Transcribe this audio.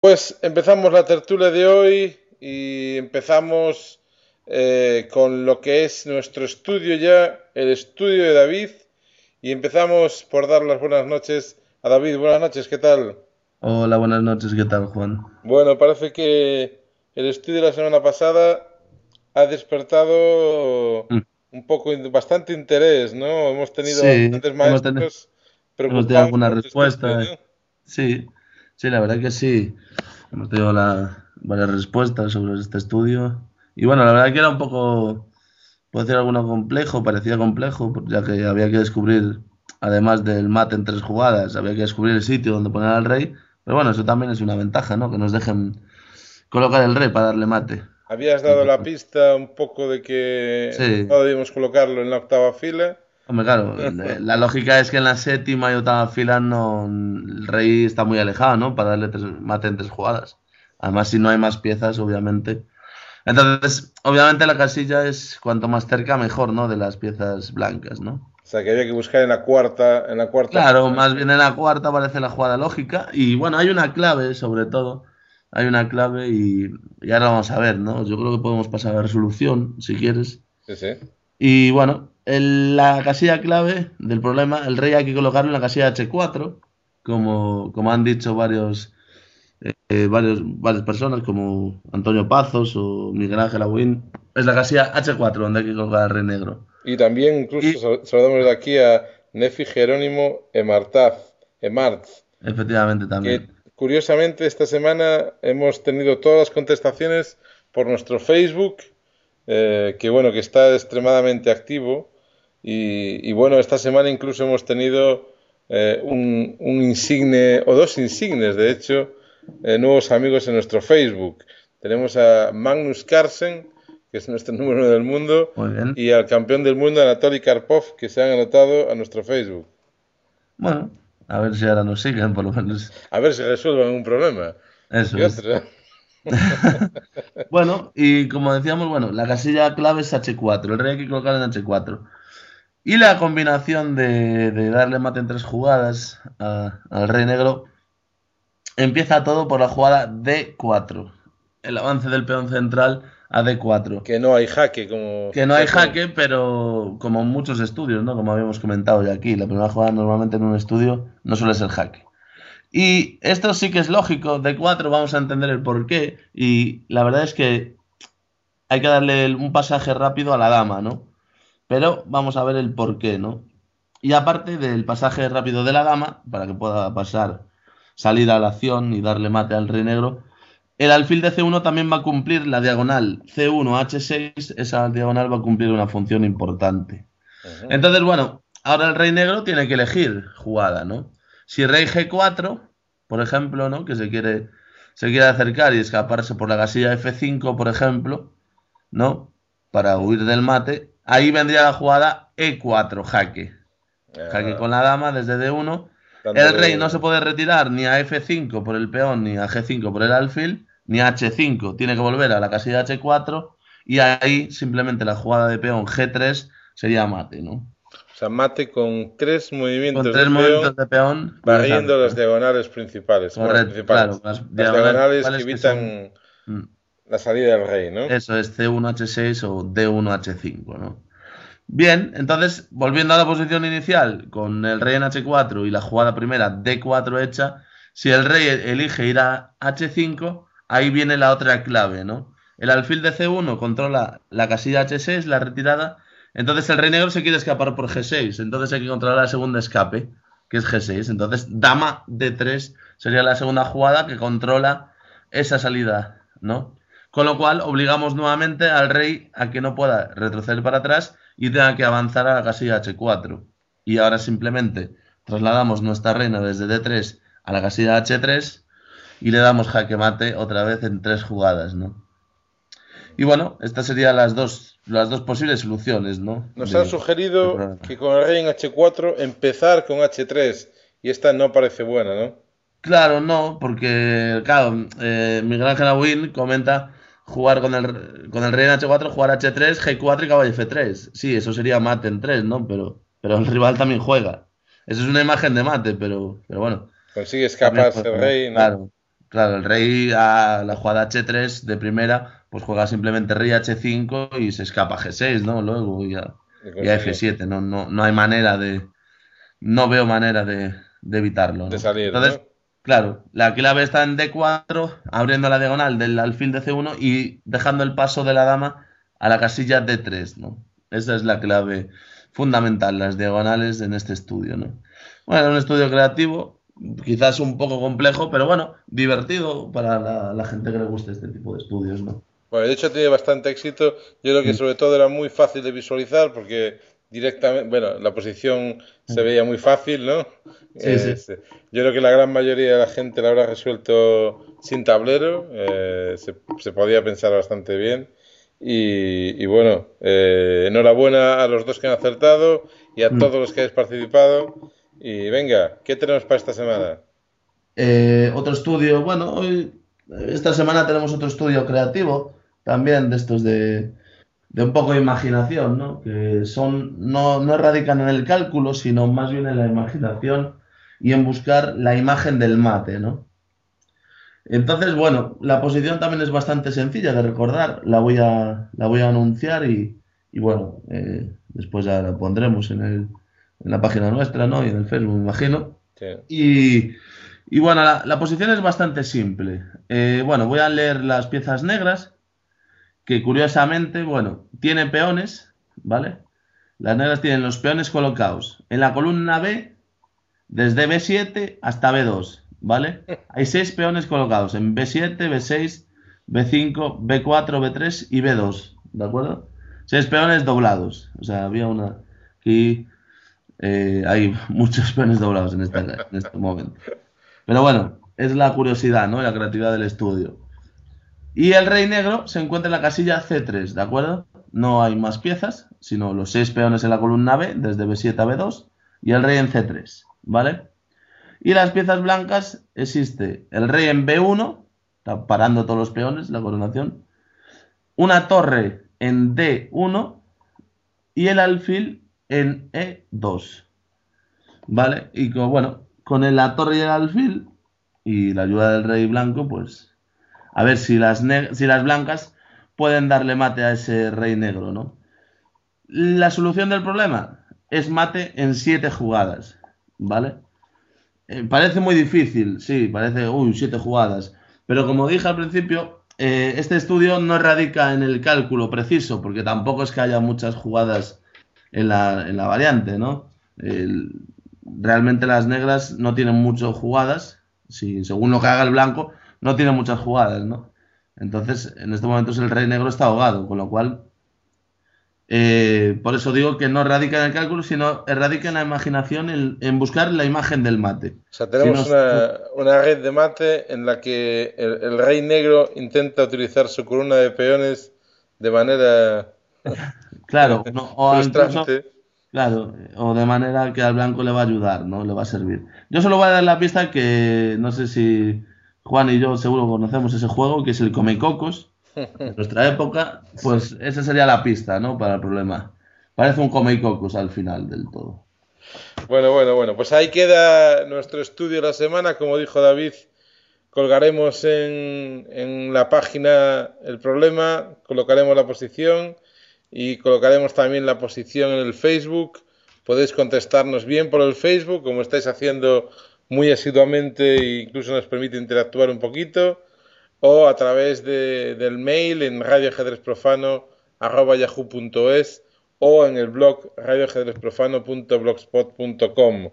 Pues empezamos la tertulia de hoy y empezamos eh, con lo que es nuestro estudio ya, el estudio de David. Y empezamos por dar las buenas noches a David. Buenas noches, ¿qué tal? Hola, buenas noches, ¿qué tal, Juan? Bueno, parece que el estudio de la semana pasada ha despertado mm. un poco, bastante interés, ¿no? Hemos tenido bastantes maestros hemos tenido alguna este respuesta. Sí, sí, la verdad que sí. Hemos tenido varias respuestas sobre este estudio. Y bueno, la verdad que era un poco, puede decir alguno complejo, parecía complejo, ya que había que descubrir, además del mate en tres jugadas, había que descubrir el sitio donde poner al rey. Pero bueno, eso también es una ventaja, ¿no? Que nos dejen colocar el rey para darle mate. Habías dado la pista un poco de que no debíamos colocarlo en la octava fila. Hombre, claro, la lógica es que en la séptima y octava fila no, el rey está muy alejado, ¿no? Para darle mate en tres jugadas. Además, si no hay más piezas, obviamente. Entonces, obviamente la casilla es cuanto más cerca mejor, ¿no? De las piezas blancas, ¿no? O sea, que había que buscar en la cuarta, en la cuarta. Claro, más bien en la cuarta parece la jugada lógica. Y bueno, hay una clave, sobre todo. Hay una clave y, y ahora vamos a ver, ¿no? Yo creo que podemos pasar a la resolución, si quieres. Sí, sí. Y bueno, la casilla clave del problema, el rey hay que colocarlo en la casilla H4, como, como han dicho varios, eh, varios, varias personas, como Antonio Pazos o Miguel Ángel Abuin. Es la casilla H4 donde hay que colocar al rey negro. Y también incluso saludamos de aquí a Nefi Jerónimo Emartaz, Emartz. Efectivamente también. curiosamente esta semana hemos tenido todas las contestaciones por nuestro Facebook eh, que bueno, que está extremadamente activo y, bueno, esta semana incluso hemos tenido eh, un, insigne o dos insignes, de hecho, eh, nuevos amigos en nuestro Facebook. Tenemos a Magnus Carlsen, que es nuestro número uno del mundo, y al campeón del mundo Anatoly Karpov, que se han anotado a nuestro Facebook. Bueno, a ver si ahora nos siguen, por lo menos. A ver si resuelven un problema. Eso. bueno, y como decíamos, bueno, la casilla clave es H4, el rey hay que colocar en H4. Y la combinación de, darle mate en tres jugadas al rey negro empieza todo por la jugada D4. El avance del peón central a D4. Que no hay jaque, como. Que no hay jaque, pero como muchos estudios, ¿no? Como habíamos comentado ya aquí, la primera jugada normalmente en un estudio no suele ser jaque. Y esto sí que es lógico, de 4 vamos a entender el porqué y la verdad es que hay que darle un pasaje rápido a la dama, ¿no? Pero vamos a ver el porqué, ¿no? Y aparte del pasaje rápido de la dama, para que pueda pasar, salir a la acción y darle mate al rey negro, el alfil de C1 también va a cumplir la diagonal C1H6, esa diagonal va a cumplir una función importante. Entonces, bueno, ahora el rey negro tiene que elegir jugada, ¿no? Si rey G4, por ejemplo, ¿no? Que se quiere, se quiere acercar y escaparse por la casilla F5, por ejemplo, ¿no? Para huir del mate, ahí vendría la jugada E4, jaque. Jaque con la dama desde D1. El rey no se puede retirar ni a F5 por el peón, ni a G5 por el alfil, ni a H5. Tiene que volver a la casilla H4 y ahí simplemente la jugada de peón G3 sería mate, ¿no? Sea, mate con tres movimientos, con tres de, movimientos peón, de peón, barriendo las diagonales principales. Claro, las diagonales, que evitan mm. la salida del rey, ¿no? Eso es C1H6 o D1H5, ¿no? Bien, entonces, volviendo a la posición inicial, con el rey en H4 y la jugada primera D4 hecha, si el rey elige ir a H5, ahí viene la otra clave, ¿no? El alfil de C1 controla la casilla H6, la retirada, entonces el rey negro se quiere escapar por G6. Entonces hay que controlar la segunda escape, que es G6. Entonces dama D3 sería la segunda jugada que controla esa salida, ¿no? Con lo cual obligamos nuevamente al rey a que no pueda retroceder para atrás y tenga que avanzar a la casilla H4. Y ahora simplemente trasladamos nuestra reina desde D3 a la casilla H3 y le damos jaque mate otra vez en tres jugadas, ¿no? Y bueno, estas serían las dos, las dos posibles soluciones, ¿no? Nos han sugerido que con el rey en H4 empezar con H3 y esta no parece buena, ¿no? Claro, no, porque, claro, eh, Miguel Ángel Awin comenta jugar con el, con el rey en H4, jugar H3, G4 y caballo F3. Sí, eso sería mate en 3, ¿no? Pero, pero el rival también juega. Eso es una imagen de mate, pero, pero bueno. Consigue escaparse el rey, ¿no? Claro. Claro, el rey a la jugada H3 de primera, pues juega simplemente rey H5 y se escapa G6, ¿no? Luego ya, ya F7, no, no, no hay manera de... No veo manera de, de evitarlo. ¿no? De salir, Entonces, claro, la clave está en D4, abriendo la diagonal del alfil de C1 y dejando el paso de la dama a la casilla D3, ¿no? Esa es la clave fundamental, las diagonales en este estudio, ¿no? Bueno, un estudio creativo, quizás un poco complejo, pero bueno, divertido para la, la gente que le guste este tipo de estudios, ¿no? Bueno, de hecho tiene bastante éxito. Yo creo que Mm. sobre todo era muy fácil de visualizar porque directamente, bueno, la posición se veía muy fácil, ¿no? Mm. Sí, sí. Eh, se- yo creo que la gran mayoría de la gente la habrá resuelto sin tablero. eh, se, se podía pensar bastante bien. Y, y bueno, eh, enhorabuena a los dos que han acertado y a Mm. todos los que habéis participado. Y venga, ¿qué tenemos para esta semana? Eh, otro estudio, bueno, hoy, esta semana tenemos otro estudio creativo, también de estos de, un poco de imaginación, ¿no? Que son, no, no radican en el cálculo, sino más bien en la imaginación y en buscar la imagen del mate, ¿no? Entonces, bueno, la posición también es bastante sencilla de recordar, la voy a, la voy a anunciar y, y bueno, eh, después ya la pondremos en el, en la página nuestra, ¿no? Y en el Facebook, me imagino. Sí. Y, y bueno, la, la posición es bastante simple. Eh, bueno, voy a leer las piezas negras, que curiosamente, bueno, tiene peones, ¿vale? Las negras tienen los peones colocados en la columna B, desde B7 hasta B2, ¿vale? Hay seis peones colocados en B7, B6, B5, B4, B3 y B2, ¿de acuerdo? Seis peones doblados. O sea, había una... Aquí eh, hay muchos peones doblados en, esta, en este momento. Pero bueno, es la curiosidad, ¿no? La creatividad del estudio. Y el rey negro se encuentra en la casilla C3, ¿de acuerdo? No hay más piezas, sino los seis peones en la columna B, desde B7 a B2, y el rey en C3, ¿vale? Y las piezas blancas existe el rey en B1, está parando todos los peones, la coronación, una torre en D1 y el alfil en E2, ¿vale? Y con, bueno, con la torre y el alfil y la ayuda del rey blanco, pues a ver si las, si las blancas pueden darle mate a ese rey negro, ¿no? La solución del problema es mate en siete jugadas, ¿vale? Eh, parece muy difícil, sí, parece, uy, siete jugadas. Pero como dije al principio, eh, este estudio no radica en el cálculo preciso, porque tampoco es que haya muchas jugadas en la, en la variante, ¿no? El- realmente las negras no tienen muchas jugadas, si, según lo que haga el blanco, no tiene muchas jugadas, ¿no? Entonces, en este momento el rey negro está ahogado, con lo cual, eh, por eso digo que no radica en el cálculo, sino radica en la imaginación, en, en buscar la imagen del mate. O sea, tenemos Si una, una red de mate en la que el, el rey negro intenta utilizar su columna de peones de manera Claro, no, o incluso, claro, o de manera que al blanco le va a ayudar, ¿no? Le va a servir. Yo solo voy a dar la pista que no sé si Juan y yo seguro conocemos ese juego, que es el Comecocos, de nuestra época, pues esa sería la pista, ¿no? Para el problema. Parece un Comecocos al final del todo. Bueno, bueno, bueno, pues ahí queda nuestro estudio de la semana. Como dijo David, colgaremos en, en la página el problema, colocaremos la posición y colocaremos también la posición en el Facebook. Podéis contestarnos bien por el Facebook, como estáis haciendo muy asiduamente e incluso nos permite interactuar un poquito, o a través de- del mail en radioajedrezprofano@yahoo.es o en el blog radioajedrezprofano.blogspot.com.